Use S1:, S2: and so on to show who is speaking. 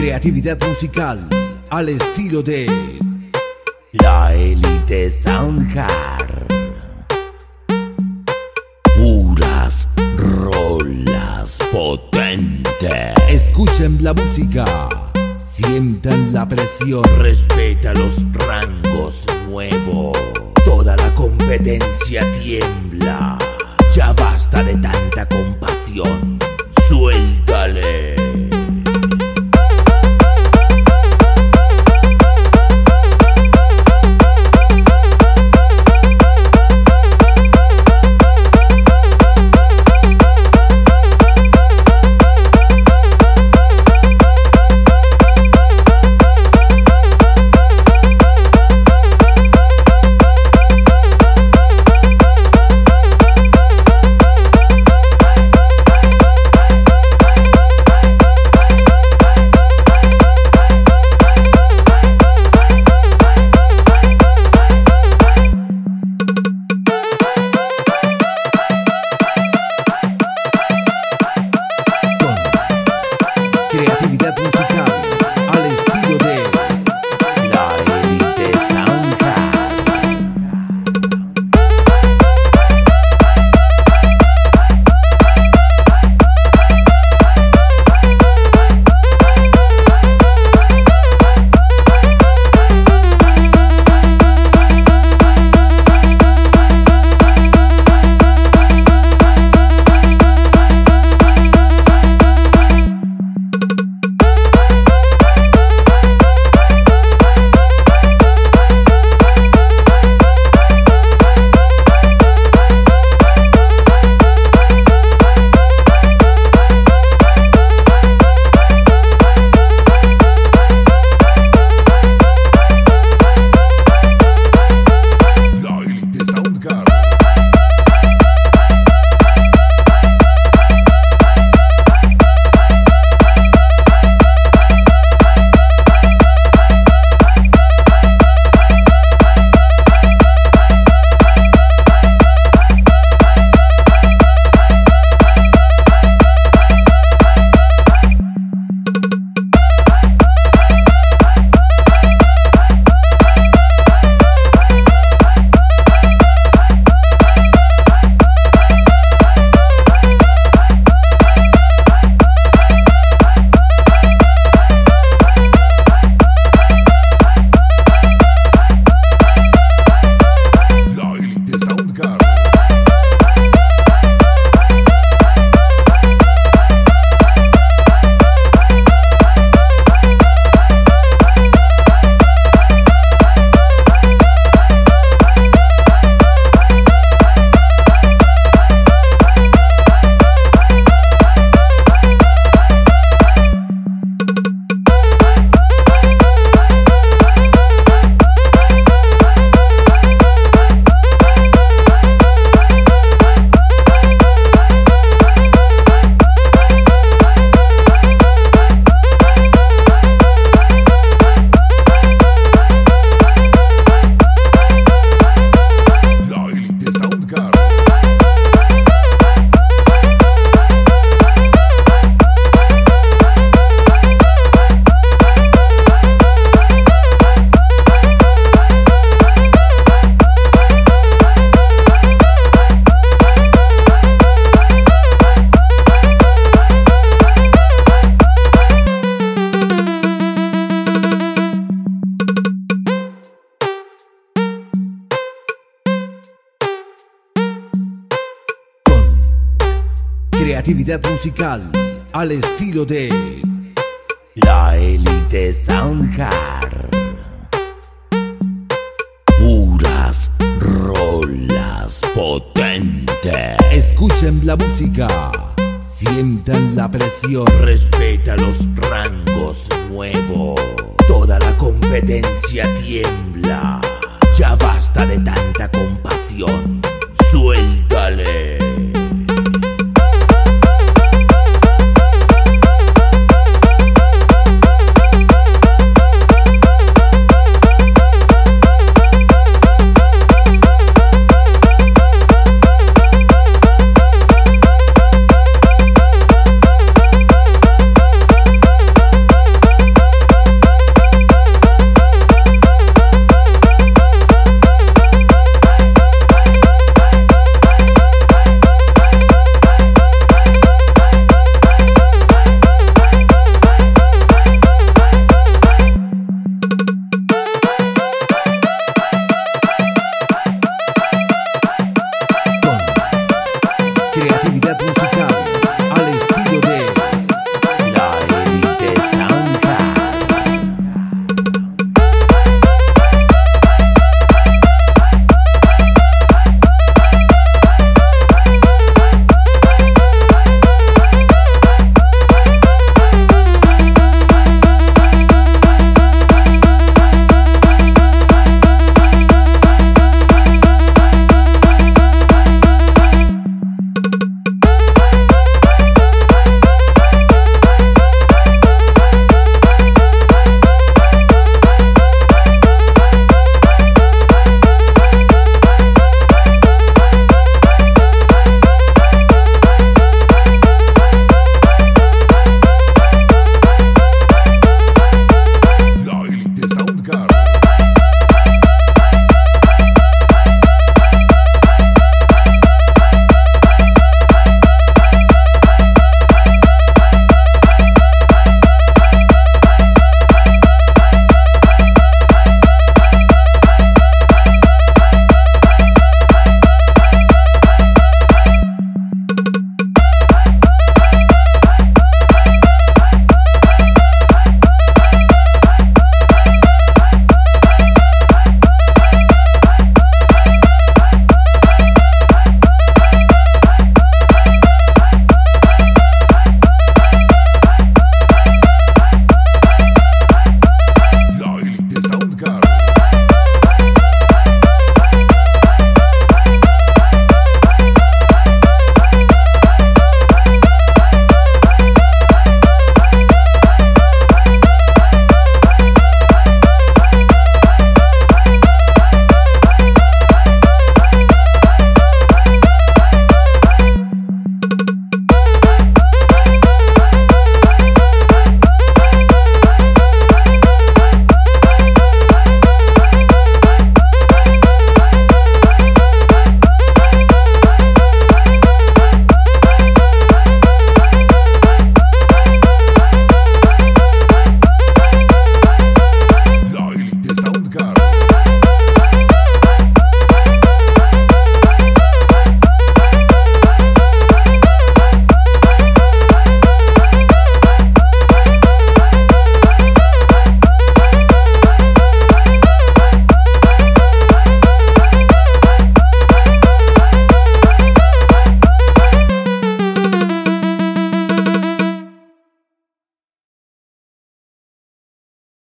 S1: Creatividad musical al estilo de
S2: La élite Soundcar. Puras rolas potentes.
S1: Escuchen la música, sientan la presión.
S2: Respeta los rangos nuevos. Toda la competencia tiembla. Ya basta de tanta
S1: creatividad musical al estilo de
S2: La élite Soundcar. Puras rolas potentes.
S1: Escuchen la música, sientan la presión.
S2: Respeta los rangos nuevos. Toda la competencia tiembla. Ya basta de compasión.